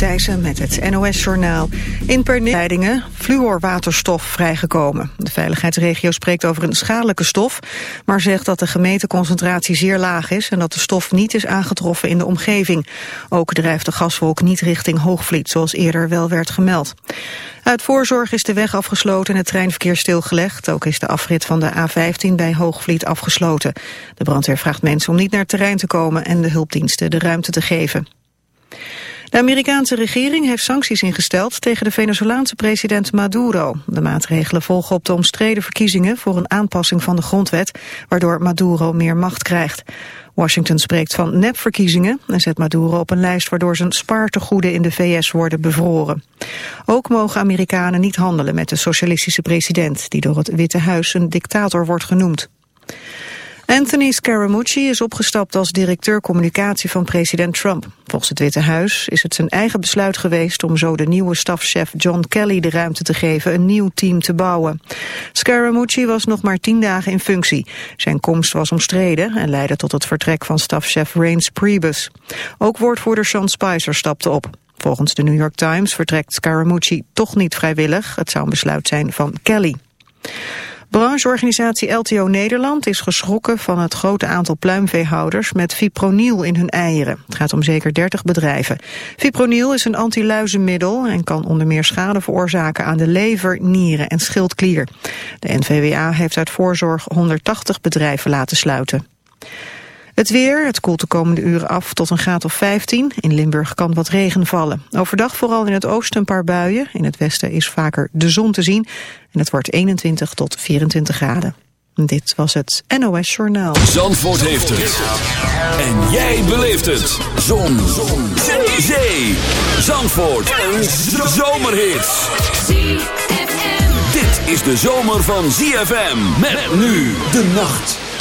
Anouk met het NOS-journaal. In Pernijdingen fluorwaterstof vrijgekomen. De veiligheidsregio spreekt over een schadelijke stof... maar zegt dat de gemeten zeer laag is... en dat de stof niet is aangetroffen in de omgeving. Ook drijft de gaswolk niet richting Hoogvliet, zoals eerder wel werd gemeld. Uit voorzorg is de weg afgesloten en het treinverkeer stilgelegd. Ook is de afrit van de A15 bij Hoogvliet afgesloten. De brandweer vraagt mensen om niet naar het terrein te komen... en de hulpdiensten de ruimte te geven. De Amerikaanse regering heeft sancties ingesteld tegen de Venezolaanse president Maduro. De maatregelen volgen op de omstreden verkiezingen voor een aanpassing van de grondwet, waardoor Maduro meer macht krijgt. Washington spreekt van nepverkiezingen en zet Maduro op een lijst waardoor zijn spaartegoeden in de VS worden bevroren. Ook mogen Amerikanen niet handelen met de socialistische president, die door het Witte Huis een dictator wordt genoemd. Anthony Scaramucci is opgestapt als directeur communicatie van president Trump. Volgens het Witte Huis is het zijn eigen besluit geweest om zo de nieuwe stafchef John Kelly de ruimte te geven een nieuw team te bouwen. Scaramucci was nog maar tien dagen in functie. Zijn komst was omstreden en leidde tot het vertrek van stafchef Reince Priebus. Ook woordvoerder Sean Spicer stapte op. Volgens de New York Times vertrekt Scaramucci toch niet vrijwillig. Het zou een besluit zijn van Kelly. Brancheorganisatie LTO Nederland is geschrokken van het grote aantal pluimveehouders met fipronil in hun eieren. Het gaat om zeker 30 bedrijven. Fipronil is een antiluizenmiddel en kan onder meer schade veroorzaken aan de lever, nieren en schildklier. De NVWA heeft uit voorzorg 180 bedrijven laten sluiten. Het weer, het koelt de komende uren af tot een graad of 15. In Limburg kan wat regen vallen. Overdag vooral in het oosten een paar buien. In het westen is vaker de zon te zien. En het wordt 21 tot 24 graden. Dit was het NOS Journaal. Zandvoort heeft het. En jij beleeft het. Zon. zon. Zee. Zandvoort. Een zomerhit. Dit is de zomer van ZFM. Met nu de nacht.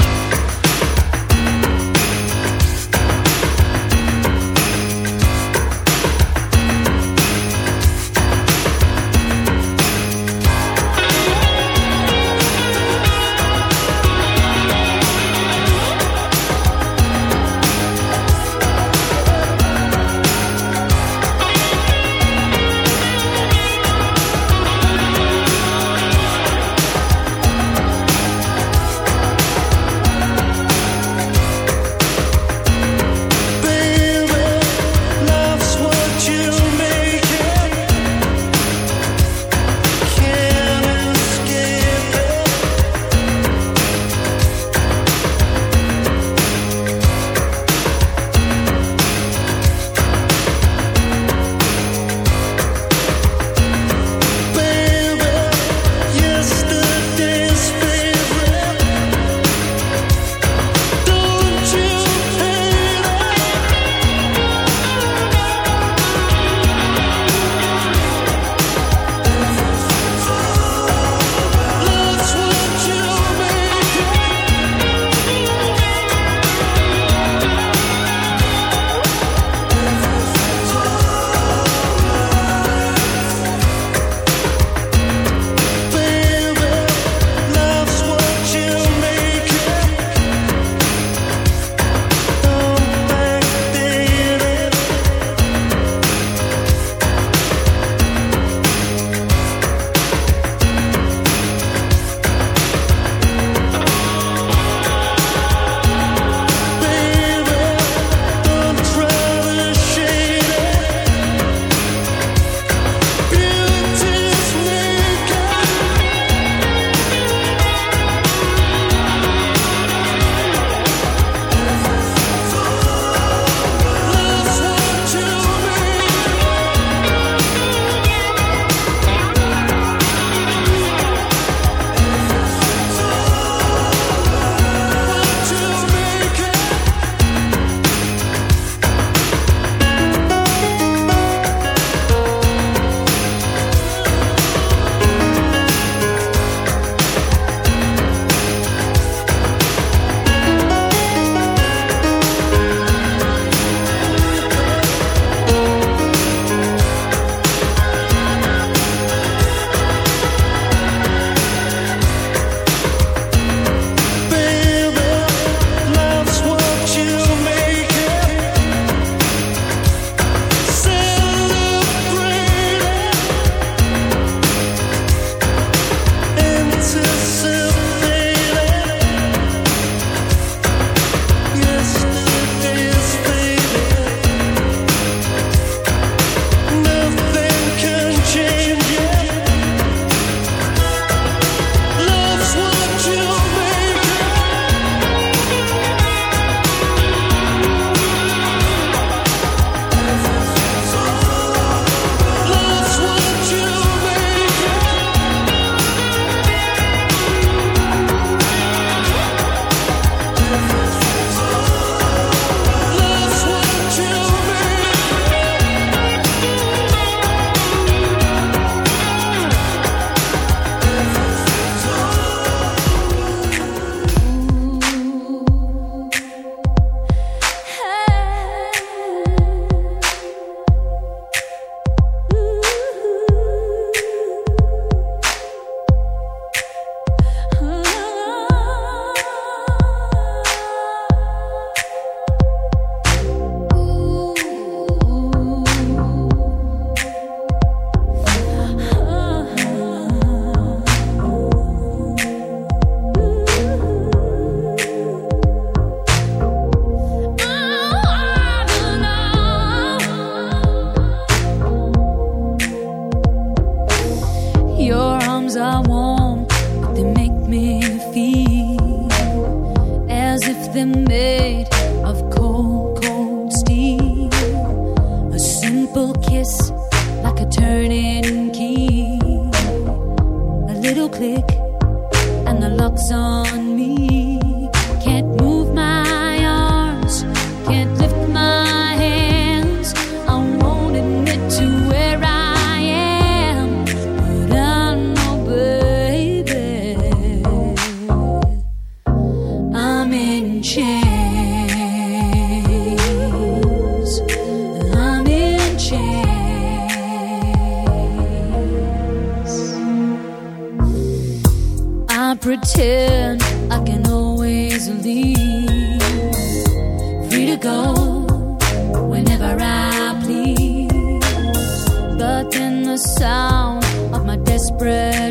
sound of my desperate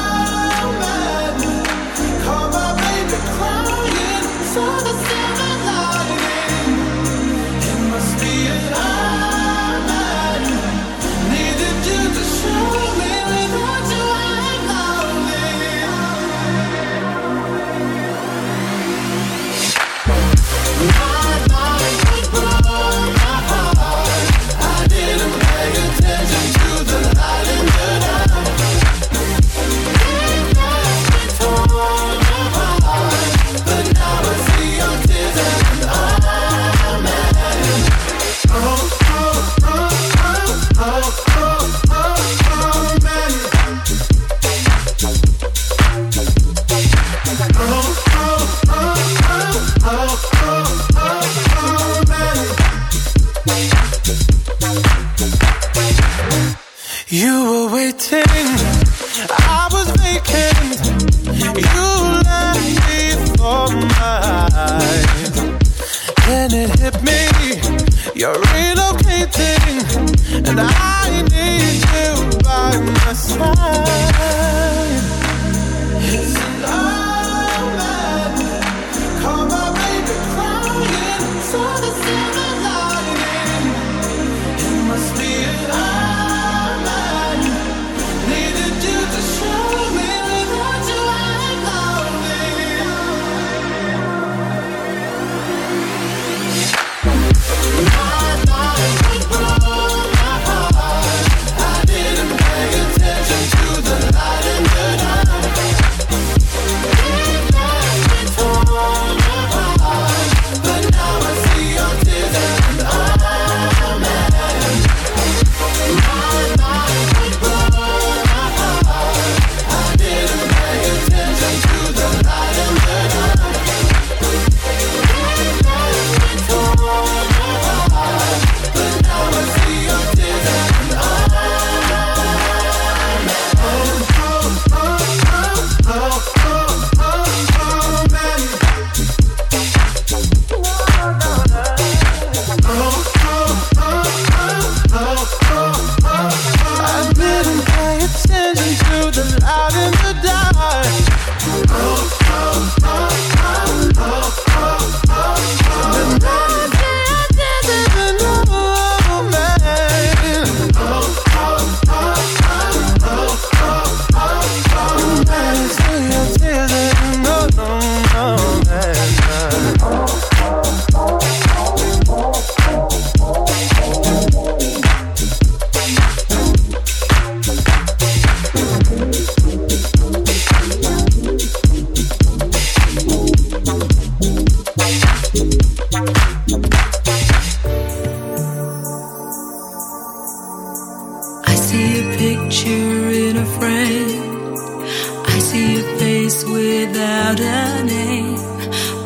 face without a name,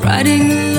writing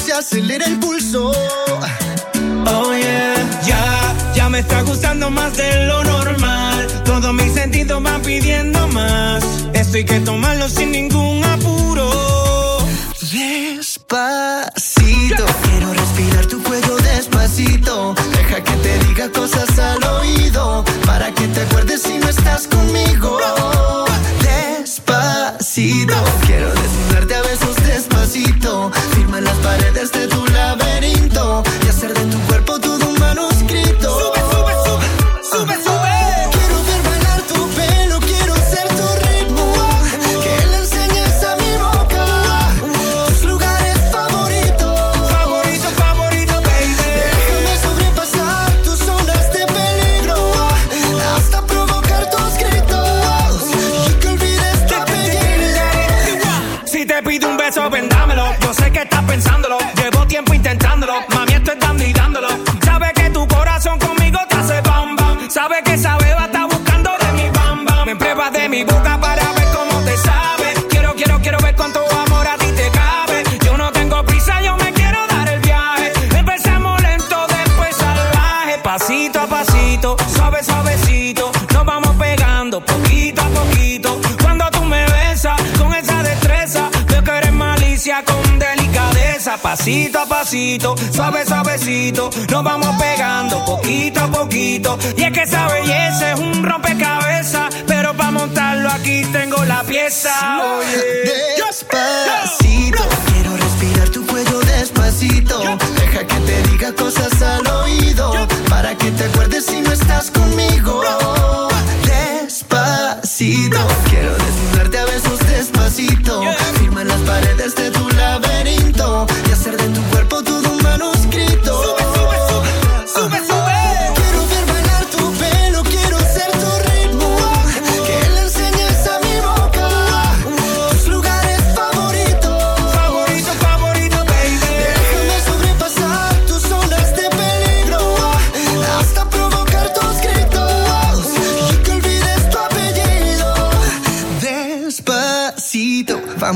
se acelera el pulso. Oh yeah, ya, ya me está gustando más de lo normal. Todos mis sentidos van pidiendo más. Esto hay que tomarlo sin ningún apuro